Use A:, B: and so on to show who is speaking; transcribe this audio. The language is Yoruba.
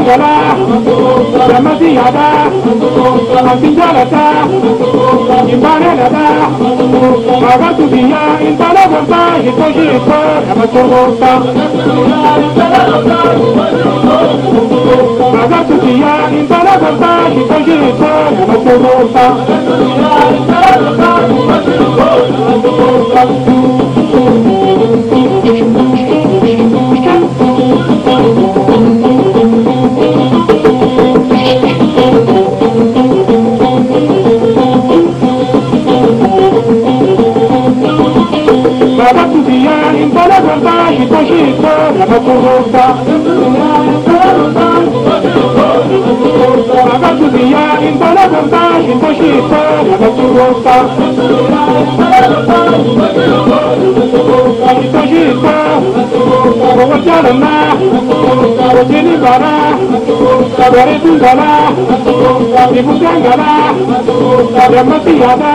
A: Mangala, Ramadiada, Mandinjalata, Imbanelada, Magatudia, Imbalagota, Hitojipa, Ramachorota, Magatudia, Imbalagota, Hitojipa, Ramachorota, Magatudia, Imbalagota, Hitojipa, Ramachorota, Bàbá tún ti yá ìgbọ́lẹ́gbọ̀n bá ìtọ́jú ìtọ́ ọkùnrin ọ̀gá. Bàbá tún ti yá ìgbọ́lẹ́gbọ̀n bá ìtọ́jú ìtọ́ ọkùnrin ọ̀gá. Ìtọ́jú ìtọ́ owó jáde náà òjì ní bàrá ọ̀dọ̀rẹ́ tún gbàrá ìbùsẹ̀ gbàrá ọ̀dọ̀mọ́tì yàrá.